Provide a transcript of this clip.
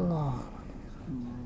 了。嗯